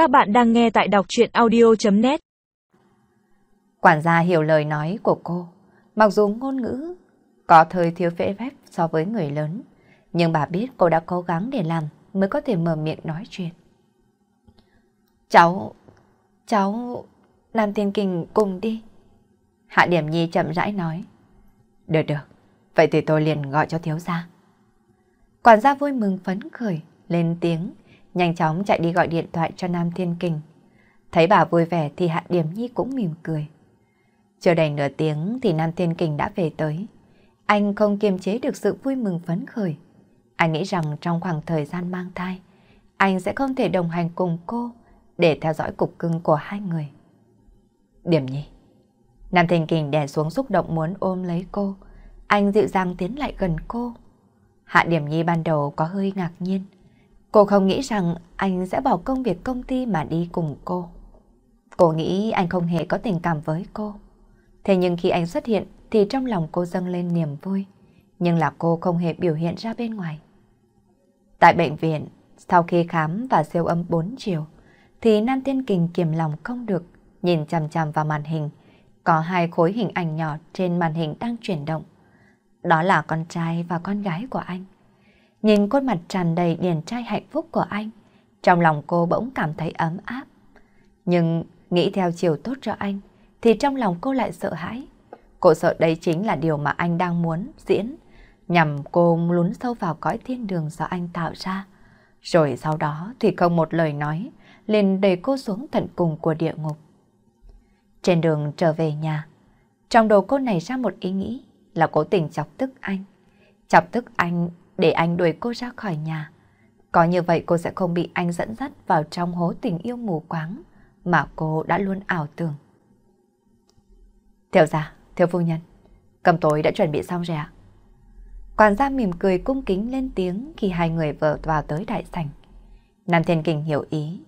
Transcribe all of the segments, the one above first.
Các bạn đang nghe tại đọc chuyện audio.net Quản gia hiểu lời nói của cô. Mặc dù ngôn ngữ có thời thiếu phễ phép so với người lớn, nhưng bà biết cô đã cố gắng để làm mới có thể mở miệng nói chuyện. Cháu, cháu, làm Thiên kình cùng đi. Hạ Điểm Nhi chậm rãi nói. Được được, vậy thì tôi liền gọi cho thiếu gia. Quản gia vui mừng phấn khởi, lên tiếng, nhanh chóng chạy đi gọi điện thoại cho Nam Thiên Kình. Thấy bà vui vẻ thì Hạ Điểm Nhi cũng mỉm cười. Chưa đầy nửa tiếng thì Nam Thiên Kình đã về tới. Anh không kiềm chế được sự vui mừng phấn khởi. Anh nghĩ rằng trong khoảng thời gian mang thai, anh sẽ không thể đồng hành cùng cô để theo dõi cục cưng của hai người. Điểm Nhi Nam Thiên Kình đè xuống xúc động muốn ôm lấy cô. Anh dịu dàng tiến lại gần cô. Hạ Điểm Nhi ban đầu có hơi ngạc nhiên. Cô không nghĩ rằng anh sẽ bỏ công việc công ty mà đi cùng cô. Cô nghĩ anh không hề có tình cảm với cô. Thế nhưng khi anh xuất hiện thì trong lòng cô dâng lên niềm vui. Nhưng là cô không hề biểu hiện ra bên ngoài. Tại bệnh viện, sau khi khám và siêu âm 4 chiều, thì Nam Tiên Kình kiềm lòng không được, nhìn chằm chằm vào màn hình. Có hai khối hình ảnh nhỏ trên màn hình đang chuyển động. Đó là con trai và con gái của anh. Nhìn khuôn mặt tràn đầy điển trai hạnh phúc của anh, trong lòng cô bỗng cảm thấy ấm áp. Nhưng nghĩ theo chiều tốt cho anh, thì trong lòng cô lại sợ hãi. Cô sợ đây chính là điều mà anh đang muốn diễn, nhằm cô lún sâu vào cõi thiên đường do anh tạo ra. Rồi sau đó thì không một lời nói, liền đẩy cô xuống tận cùng của địa ngục. Trên đường trở về nhà, trong đầu cô nảy ra một ý nghĩ là cố tình chọc tức anh. Chọc tức anh để anh đuổi cô ra khỏi nhà. Có như vậy cô sẽ không bị anh dẫn dắt vào trong hố tình yêu mù quáng mà cô đã luôn ảo tưởng. Thiếu gia, thiếu phu nhân, cầm tối đã chuẩn bị xong rồi ạ. Quản gia mỉm cười cung kính lên tiếng khi hai người vừa vào tới đại sảnh. Nam Thiên Kình hiểu ý,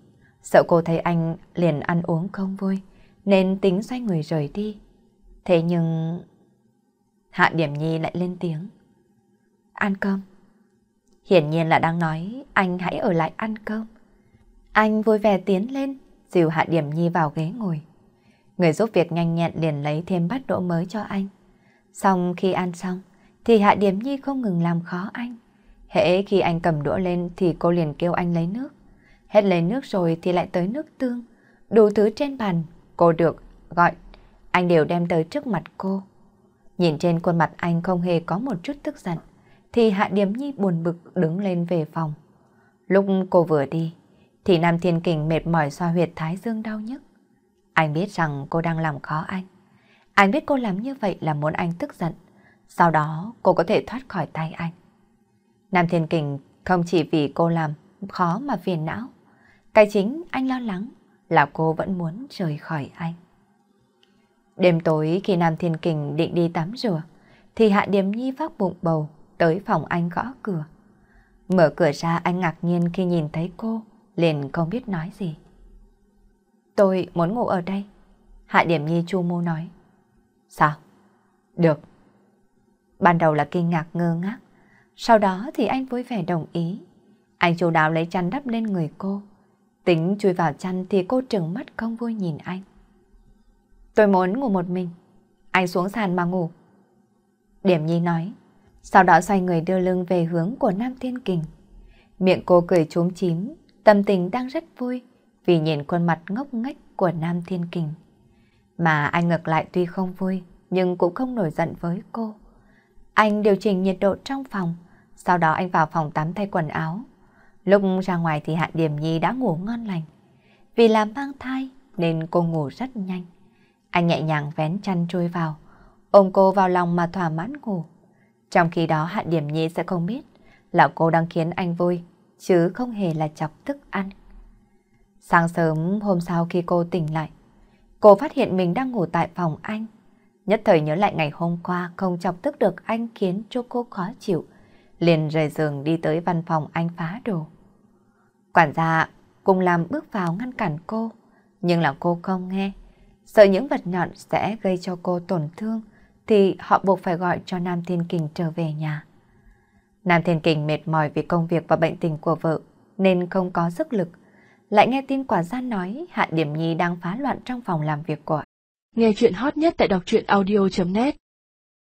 sợ cô thấy anh liền ăn uống không vui, nên tính xoay người rời đi. Thế nhưng... Hạ Điểm Nhi lại lên tiếng. Ăn cơm. Hiển nhiên là đang nói anh hãy ở lại ăn cơm. Anh vui vẻ tiến lên, dìu Hạ Điểm Nhi vào ghế ngồi. Người giúp việc nhanh nhẹn liền lấy thêm bát đũa mới cho anh. Xong khi ăn xong, thì Hạ Điểm Nhi không ngừng làm khó anh. Hễ khi anh cầm đũa lên thì cô liền kêu anh lấy nước. Hết lấy nước rồi thì lại tới nước tương. Đủ thứ trên bàn, cô được gọi, anh đều đem tới trước mặt cô. Nhìn trên khuôn mặt anh không hề có một chút tức giận, thì Hạ Điểm Nhi buồn bực đứng lên về phòng. Lúc cô vừa đi, thì Nam Thiên Kình mệt mỏi xoa huyệt thái dương đau nhức. Anh biết rằng cô đang làm khó anh. Anh biết cô làm như vậy là muốn anh tức giận. Sau đó cô có thể thoát khỏi tay anh. Nam Thiên Kình không chỉ vì cô làm khó mà phiền não. Cái chính anh lo lắng là cô vẫn muốn rời khỏi anh. Đêm tối khi Nam Thiên Kình định đi tắm rửa, thì Hạ Điềm Nhi vác bụng bầu tới phòng anh gõ cửa. Mở cửa ra anh ngạc nhiên khi nhìn thấy cô, liền không biết nói gì. Tôi muốn ngủ ở đây. Hạ Điểm Nhi chu mô nói. Sao? Được. Ban đầu là kinh ngạc ngơ ngác. Sau đó thì anh vui vẻ đồng ý. Anh chủ đáo lấy chăn đắp lên người cô. Tính chui vào chăn thì cô trừng mắt không vui nhìn anh. Tôi muốn ngủ một mình. Anh xuống sàn mà ngủ. Điểm Nhi nói. Sau đó xoay người đưa lưng về hướng của Nam Thiên Kình. Miệng cô cười trốn chím, tâm tình đang rất vui vì nhìn khuôn mặt ngốc nghếch của Nam Thiên Kình. Mà anh ngược lại tuy không vui, nhưng cũng không nổi giận với cô. Anh điều chỉnh nhiệt độ trong phòng, sau đó anh vào phòng tắm thay quần áo. Lúc ra ngoài thì Hạ Điểm Nhi đã ngủ ngon lành. Vì làm mang thai nên cô ngủ rất nhanh. Anh nhẹ nhàng vén chăn trôi vào, ôm cô vào lòng mà thỏa mãn ngủ. Trong khi đó Hạ Điểm Nhi sẽ không biết là cô đang khiến anh vui, chứ không hề là chọc tức ăn. Sáng sớm hôm sau khi cô tỉnh lại, cô phát hiện mình đang ngủ tại phòng anh. Nhất thời nhớ lại ngày hôm qua không chọc tức được anh khiến cho cô khó chịu, liền rời giường đi tới văn phòng anh phá đồ. Quản gia cùng làm bước vào ngăn cản cô, nhưng là cô không nghe. Sợ những vật nhọn sẽ gây cho cô tổn thương, thì họ buộc phải gọi cho Nam Thiên Kình trở về nhà. Nam Thiên Kình mệt mỏi vì công việc và bệnh tình của vợ, nên không có sức lực, lại nghe tin quả gian nói Hạ Điểm Nhi đang phá loạn trong phòng làm việc của Nghe chuyện hot nhất tại đọc truyện audio.net